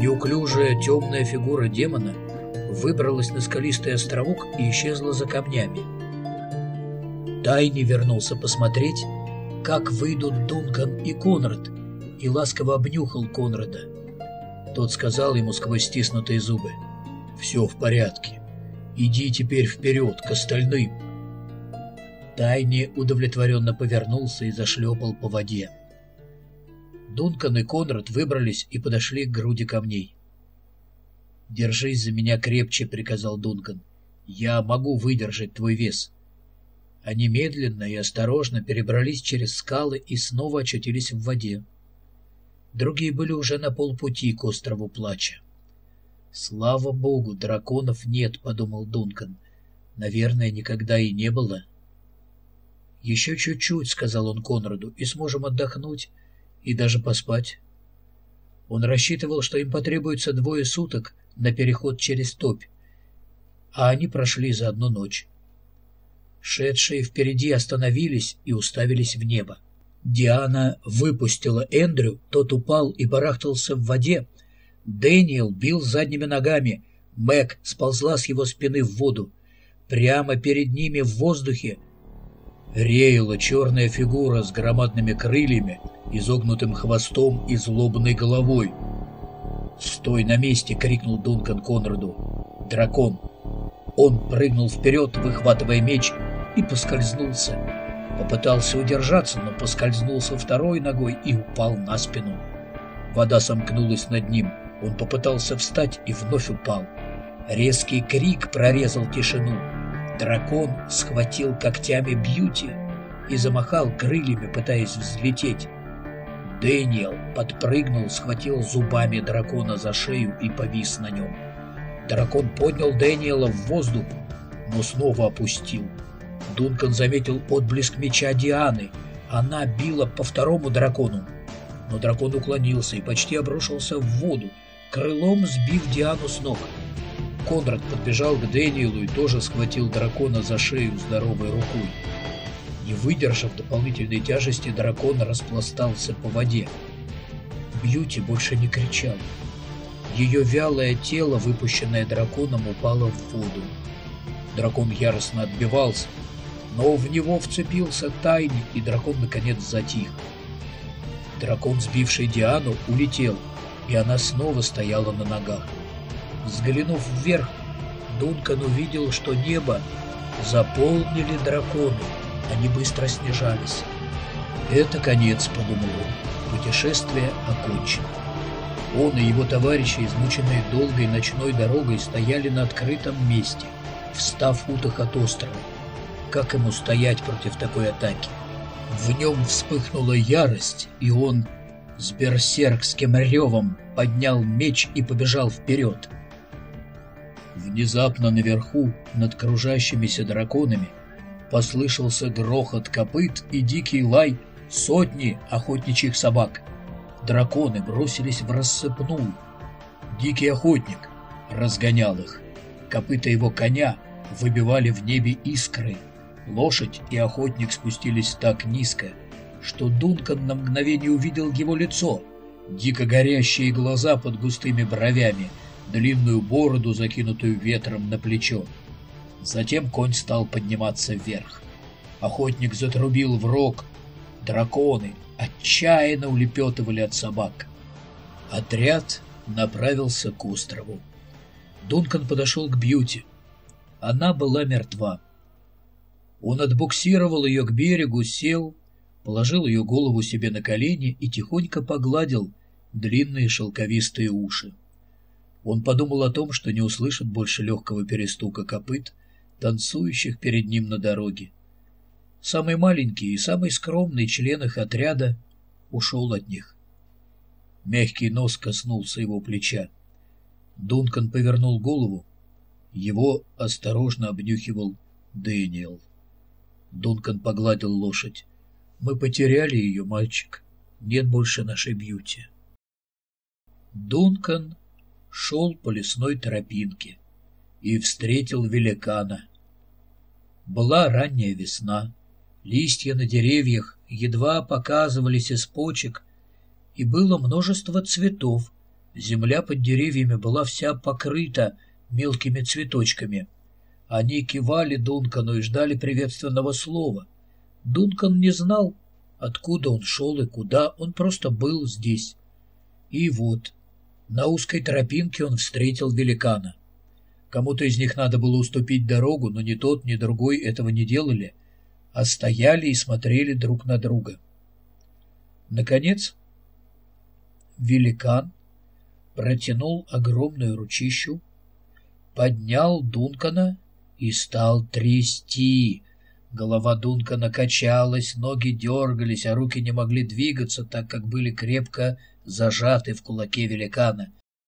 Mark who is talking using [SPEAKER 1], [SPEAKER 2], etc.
[SPEAKER 1] Неуклюжая темная фигура демона выбралась на скалистый островок и исчезла за камнями. Тайни вернулся посмотреть, как выйдут Дункан и Конрад, и ласково обнюхал Конрада. Тот сказал ему сквозь стиснутые зубы, «Все в порядке. Иди теперь вперед, к остальным». Тайни удовлетворенно повернулся и зашлепал по воде. Дункан и Конрад выбрались и подошли к груди камней. «Держись за меня крепче», — приказал Дункан. «Я могу выдержать твой вес». Они медленно и осторожно перебрались через скалы и снова очутились в воде. Другие были уже на полпути к острову Плача. «Слава богу, драконов нет», — подумал Дункан. «Наверное, никогда и не было». «Еще чуть-чуть», — сказал он Конраду, — «и сможем отдохнуть и даже поспать». Он рассчитывал, что им потребуется двое суток на переход через топь, а они прошли за одну ночь. Шедшие впереди остановились и уставились в небо. Диана выпустила Эндрю, тот упал и барахтался в воде. Дэниел бил задними ногами, Мэг сползла с его спины в воду. Прямо перед ними в воздухе реяла черная фигура с громадными крыльями, изогнутым хвостом и злобной головой. «Стой на месте!» — крикнул Дункан Конраду. «Дракон!» Он прыгнул вперед, выхватывая меч, и поскользнулся. Попытался удержаться, но поскользнулся второй ногой и упал на спину. Вода сомкнулась над ним. Он попытался встать и вновь упал. Резкий крик прорезал тишину. Дракон схватил когтями Бьюти и замахал крыльями, пытаясь взлететь. Дэниел подпрыгнул, схватил зубами дракона за шею и повис на нем. Дракон поднял Дэниела в воздух, но снова опустил. Дункан заметил отблеск меча Дианы. Она била по второму дракону. Но дракон уклонился и почти обрушился в воду, крылом сбив Диану с ног. Конрад подбежал к Дэниелу и тоже схватил дракона за шею здоровой рукой. Не выдержав дополнительной тяжести, дракон распластался по воде. Бьюти больше не кричал. Ее вялое тело, выпущенное драконом, упало в воду. Дракон яростно отбивался, но в него вцепился тайник, и дракон наконец затих. Дракон, сбивший Диану, улетел, и она снова стояла на ногах. Взглянув вверх, Дункан увидел, что небо заполнили драконы. Они быстро снижались. «Это конец», — подумал он. «Путешествие окончено». Он и его товарищи, измученные долгой ночной дорогой, стояли на открытом месте, в ста футах от острова. Как ему стоять против такой атаки? В нем вспыхнула ярость, и он с берсеркским ревом поднял меч и побежал вперед. Внезапно наверху, над кружащимися драконами, послышался грохот копыт и дикий лай сотни охотничьих собак. Драконы бросились в рассыпную. Дикий охотник разгонял их. Копыта его коня выбивали в небе искры — Лошадь и охотник спустились так низко, что Дункан на мгновение увидел его лицо, дико горящие глаза под густыми бровями, длинную бороду, закинутую ветром на плечо. Затем конь стал подниматься вверх. Охотник затрубил в рог. Драконы отчаянно улепетывали от собак. Отряд направился к острову. Дункан подошел к Бьюти. Она была мертва. Он отбуксировал ее к берегу, сел, положил ее голову себе на колени и тихонько погладил длинные шелковистые уши. Он подумал о том, что не услышит больше легкого перестука копыт, танцующих перед ним на дороге. Самый маленький и самый скромный член их отряда ушел от них. Мягкий нос коснулся его плеча. Дункан повернул голову. Его осторожно обнюхивал Дэниел. Дункан погладил лошадь. «Мы потеряли ее, мальчик. Нет больше нашей Бьюти». Дункан шел по лесной тропинке и встретил великана. Была ранняя весна, листья на деревьях едва показывались из почек, и было множество цветов, Земля под деревьями была вся покрыта мелкими цветочками. Они кивали Дункану и ждали приветственного слова. Дункан не знал, откуда он шел и куда, он просто был здесь. И вот, на узкой тропинке он встретил великана. Кому-то из них надо было уступить дорогу, но ни тот, ни другой этого не делали, а стояли и смотрели друг на друга. Наконец, великан протянул огромную ручищу, поднял Дункана и стал трясти. Голова Дункана качалась, ноги дергались, а руки не могли двигаться, так как были крепко зажаты в кулаке великана —